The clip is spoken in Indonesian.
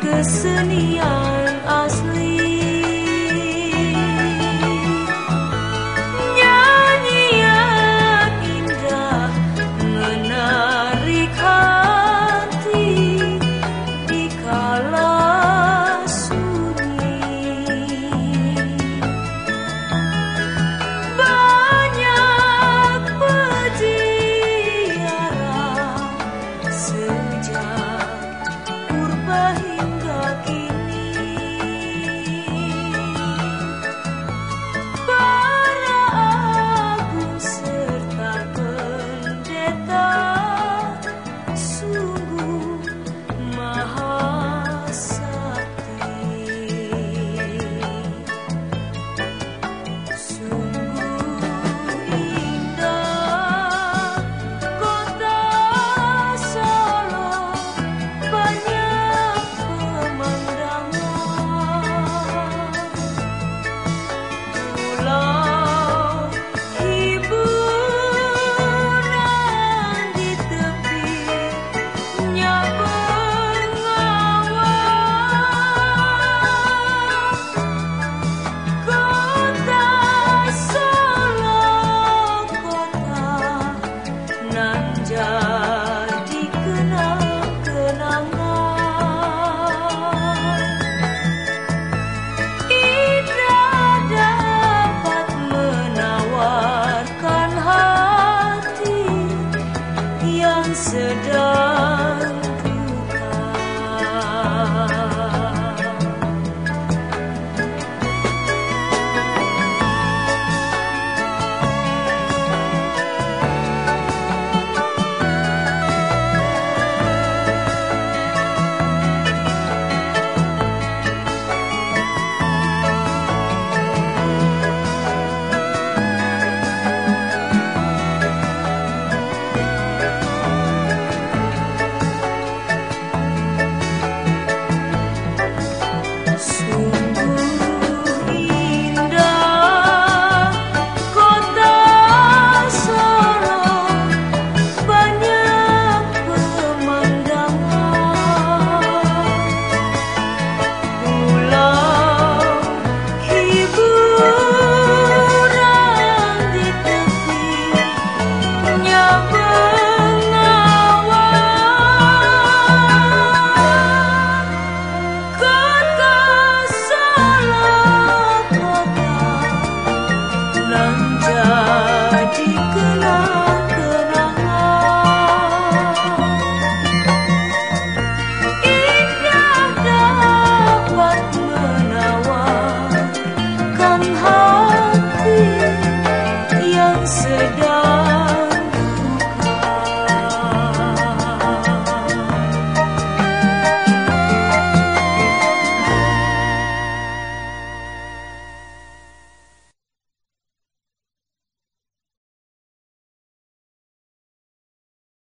kesenian asli. Nyanyian indah menarik hati di kala sunyi. Banyak peziarah sejak pulang jadi kenang